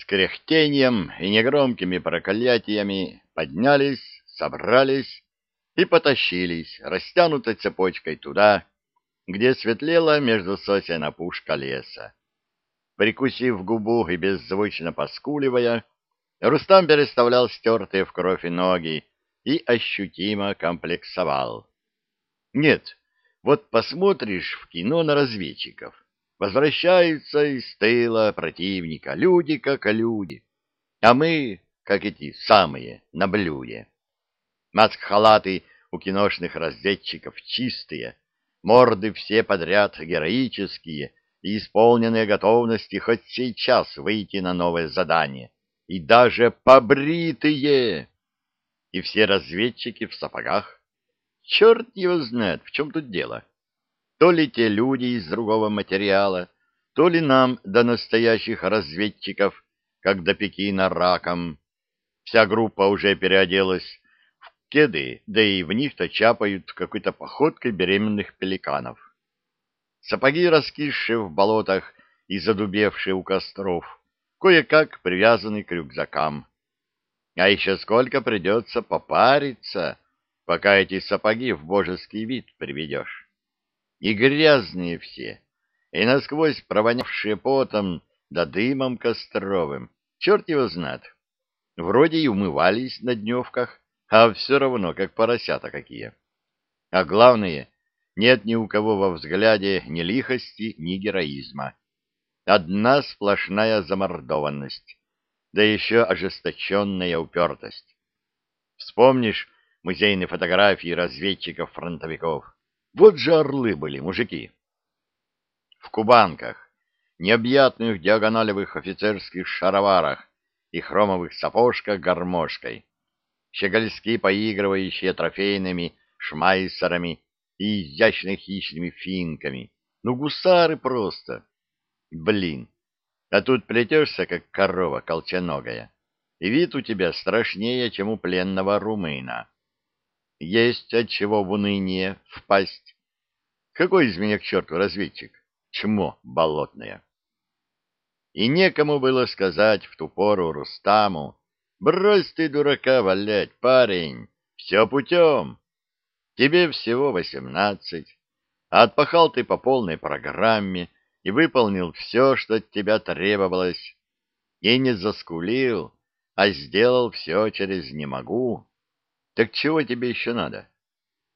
с кряхтением и негромкими проклятиями поднялись, собрались и потащились растянутой цепочкой туда, где светлела между сосен опушка леса. Прикусив губу и беззвучно поскуливая, Рустам переставлял стертые в кровь ноги и ощутимо комплексовал. Нет, вот посмотришь в кино на разведчиков. Возвращаются из тыла противника, люди как люди. А мы, как эти самые, на. Маск-халаты у киношных разведчиков чистые, морды все подряд героические и исполненные готовности хоть сейчас выйти на новое задание. И даже побритые! И все разведчики в сапогах. Черт его знает, в чем тут дело. То ли те люди из другого материала, то ли нам до настоящих разведчиков, как до Пекина раком. Вся группа уже переоделась кеды, да и в них-то чапают какой-то походкой беременных пеликанов. Сапоги, раскисшие в болотах и задубевшие у костров, кое-как привязаны к рюкзакам. А еще сколько придется попариться, пока эти сапоги в божеский вид приведешь. И грязные все, и насквозь провонявшие потом да дымом костровым, черт его знает. Вроде и умывались на дневках, а все равно, как поросята какие. А главное, нет ни у кого во взгляде ни лихости, ни героизма. Одна сплошная замордованность, да еще ожесточенная упертость. Вспомнишь музейные фотографии разведчиков-фронтовиков? Вот же орлы были, мужики. В кубанках, необъятных диагоналевых офицерских шароварах и хромовых сапожках гармошкой щегольски поигрывающие трофейными шмайсерами и изящно хищными финками. Ну, гусары просто. Блин, а тут плетешься, как корова колченогая, и вид у тебя страшнее, чем у пленного румына. Есть от чего в уныние впасть. Какой из меня к черту разведчик? Чмо болотное. И некому было сказать в ту пору Рустаму, Брось ты дурака валять, парень, все путем. Тебе всего восемнадцать, а отпахал ты по полной программе и выполнил все, что от тебя требовалось, и не заскулил, а сделал все через «не могу». Так чего тебе еще надо?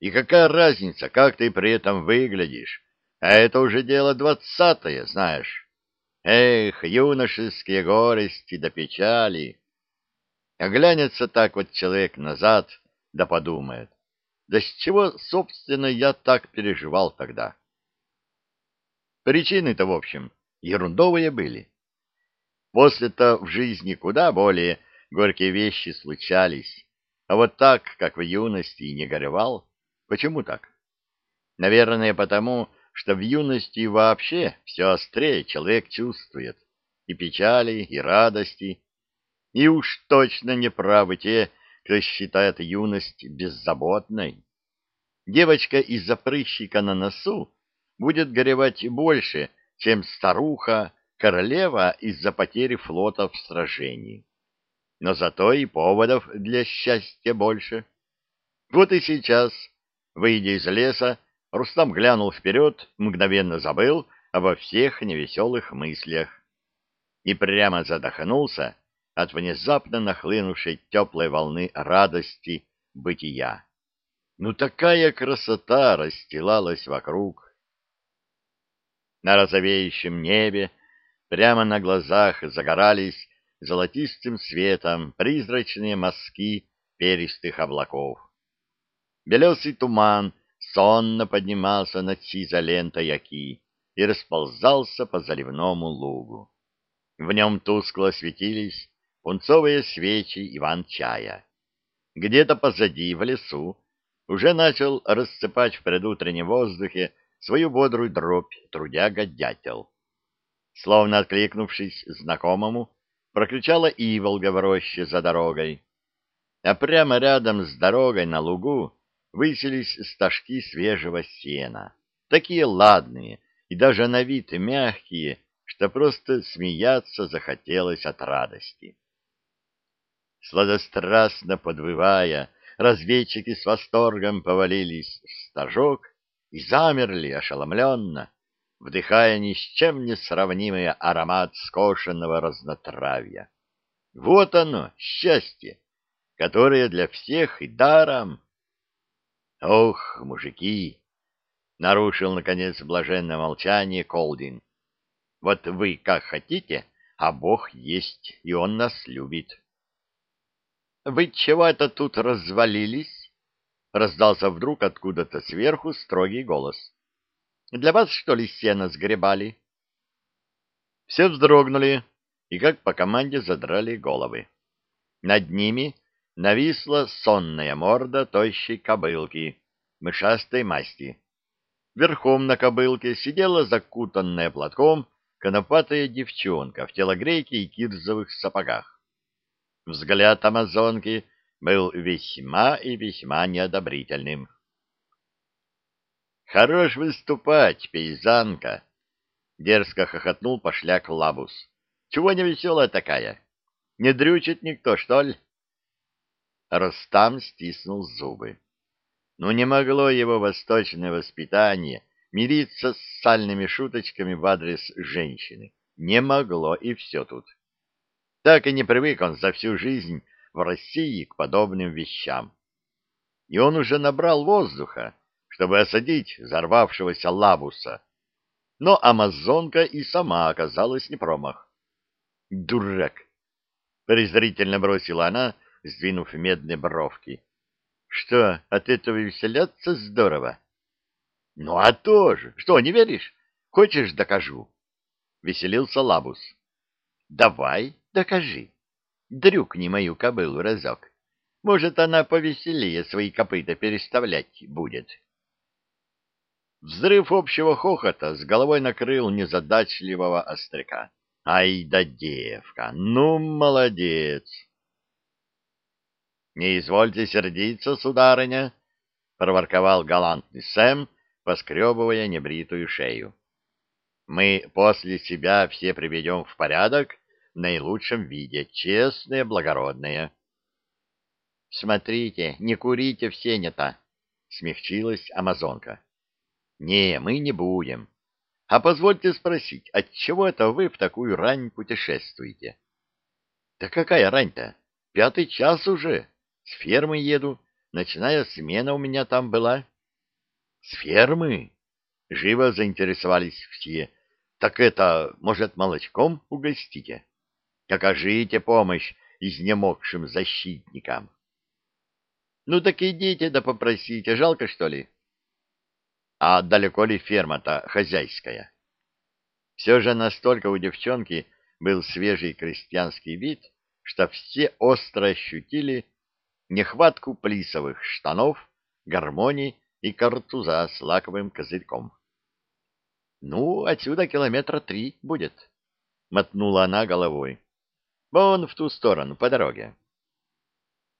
И какая разница, как ты при этом выглядишь? А это уже дело двадцатое, знаешь. Эх, юношеские горести да печали! Оглянется так вот человек назад, да подумает, да с чего, собственно, я так переживал тогда? Причины-то, в общем, ерундовые были. После-то в жизни куда более горькие вещи случались, а вот так, как в юности, не горевал. Почему так? Наверное, потому, что в юности вообще все острее человек чувствует. И печали, и радости, и уж точно не правы те, кто считает юность беззаботной. Девочка из-за прыщика на носу будет горевать больше, чем старуха, королева из-за потери флота в сражении. Но зато и поводов для счастья больше. Вот и сейчас, выйдя из леса, Рустам глянул вперед, мгновенно забыл обо всех невеселых мыслях и прямо задохнулся, от внезапно нахлынувшей теплой волны радости бытия. Ну такая красота расстилалась вокруг. На розовеющем небе прямо на глазах загорались золотистым светом призрачные мазки перистых облаков. Белесый туман сонно поднимался над сизой лентой оки и расползался по заливному лугу. В нем тускло светились пунцовые свечи Иван-чая. Где-то позади, в лесу, уже начал рассыпать в предутреннем воздухе свою бодрую дробь трудяга-дятел. Словно откликнувшись знакомому, прокричала Иволга в роще за дорогой. А прямо рядом с дорогой на лугу высились стажки свежего сена, такие ладные и даже на вид мягкие, что просто смеяться захотелось от радости. Сладострастно подвывая, разведчики с восторгом повалились в стажок и замерли ошеломленно, вдыхая ни с чем не сравнимый аромат скошенного разнотравья. Вот оно, счастье, которое для всех и даром. Ох, мужики! Нарушил, наконец, блаженное молчание Колдин. Вот вы как хотите, а Бог есть, и Он нас любит. — Вы чего это тут развалились? — раздался вдруг откуда-то сверху строгий голос. — Для вас, что ли, сено сгребали? Все вздрогнули и, как по команде, задрали головы. Над ними нависла сонная морда тощей кобылки, мышастой масти. Верхом на кобылке сидела закутанная платком конопатая девчонка в телогрейке и кирзовых сапогах. Взгляд амазонки был весьма и весьма неодобрительным. «Хорош выступать, пейзанка!» — дерзко хохотнул пошляк Лабус. «Чего не веселая такая? Не дрючит никто, что ли?» Ростам стиснул зубы. Но не могло его восточное воспитание мириться с сальными шуточками в адрес женщины. Не могло, и все тут. Так и не привык он за всю жизнь в России к подобным вещам. И он уже набрал воздуха, чтобы осадить взорвавшегося лабуса. Но амазонка и сама оказалась не промах. «Дурак!» — презрительно бросила она, сдвинув медные бровки. «Что, от этого веселяться здорово?» «Ну а то же! Что, не веришь? Хочешь, докажу?» Веселился Лабус. «Давай, докажи. Дрюкни мою кобылу разок. Может, она повеселее свои копыта переставлять будет». Взрыв общего хохота с головой накрыл незадачливого остряка. «Ай да девка! Ну, молодец!» «Не извольте сердиться, сударыня!» — проворковал галантный Сэм, поскребывая небритую шею. «Мы после себя все приведем в порядок в наилучшем виде, честные, благородные». «Смотрите, не курите в сене-то!» — смягчилась амазонка. «Не, мы не будем. А позвольте спросить, отчего это вы в такую рань путешествуете?» «Да какая рань-то? Пятый час уже. С фермы еду. Ночная смена у меня там была». С фермы? Живо заинтересовались все. Так это, может, молочком угостите? Окажите помощь изнемогшим защитникам. Ну так идите да попросите, жалко что ли? А далеко ли ферма-то хозяйская? Все же настолько у девчонки был свежий крестьянский вид, что все остро ощутили нехватку плисовых штанов, гармонии и картуза с лаковым козырьком. — Ну, отсюда километра три будет, — мотнула она головой. — Вон в ту сторону, по дороге.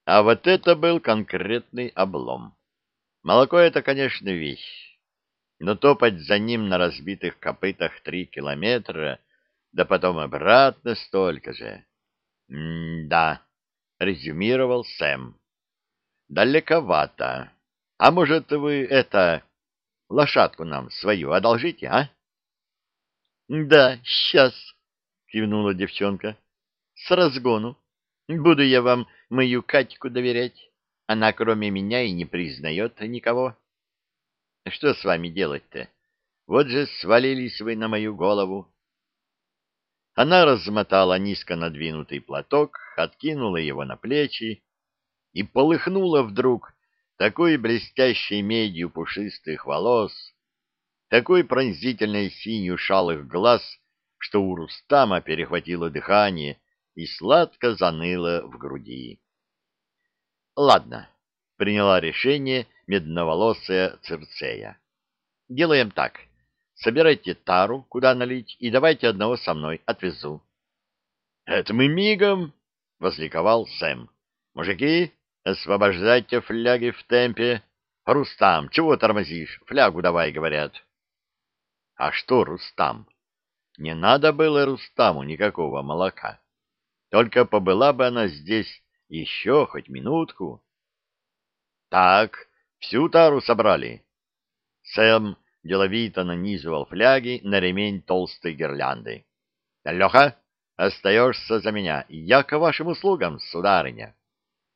А вот это был конкретный облом. Молоко — это, конечно, вещь, но топать за ним на разбитых копытах три километра, да потом обратно столько же. — Да, — резюмировал Сэм. — Далековато. А может, вы это... лошадку нам свою одолжите, а? — Да, сейчас, — кивнула девчонка. — С разгону. Буду я вам мою Катьку доверять. Она кроме меня и не признает никого. Что с вами делать-то? Вот же свалились вы на мою голову. Она размотала низко надвинутый платок, откинула его на плечи и полыхнула вдруг такой блестящей медью пушистых волос, такой пронзительной синью шалых глаз, что у Рустама перехватило дыхание и сладко заныло в груди. «Ладно», — приняла решение медноволосая Цирцея. «Делаем так. Собирайте тару, куда налить, и давайте одного со мной отвезу». «Это мы мигом!» — возликовал Сэм. «Мужики, Освобождайте фляги в темпе. Рустам, чего тормозишь? Флягу давай, говорят. А что, Рустам? не надо было Рустаму никакого молока. Только побыла бы она здесь еще хоть минутку. Так, всю тару собрали. Сэм деловито нанизывал фляги на ремень толстой гирлянды. — Леха, остаешься за меня. Я к вашим услугам, сударыня.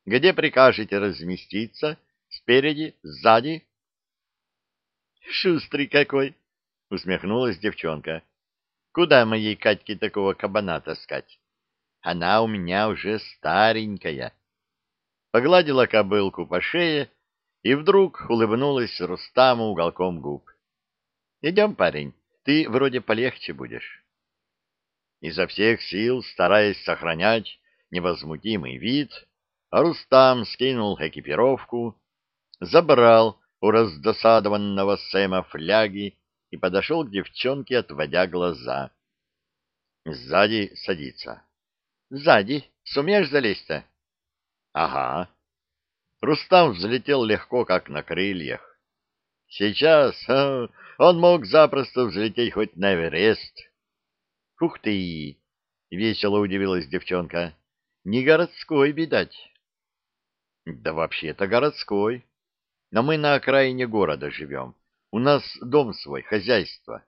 Где прикажете разместиться? Спереди? Сзади? — Шустрый какой! — усмехнулась девчонка. — Куда моей Катьке такого кабана таскать? Она у меня уже старенькая. Погладила кобылку по шее и вдруг улыбнулась Рустаму уголком губ. — Идем, парень, ты вроде полегче будешь. Изо всех сил, стараясь сохранять невозмутимый вид, Рустам скинул экипировку, забрал у раздосадованного Сэма фляги и подошел к девчонке, отводя глаза. Сзади садится. — Сзади. Сумеешь залезть-то? — Ага. Рустам взлетел легко, как на крыльях. Сейчас а, он мог запросто взлететь хоть на Эверест. — Ух ты! — весело удивилась девчонка. — Не городской, видать. — Да вообще-то городской. Но мы на окраине города живем. У нас дом свой, хозяйство.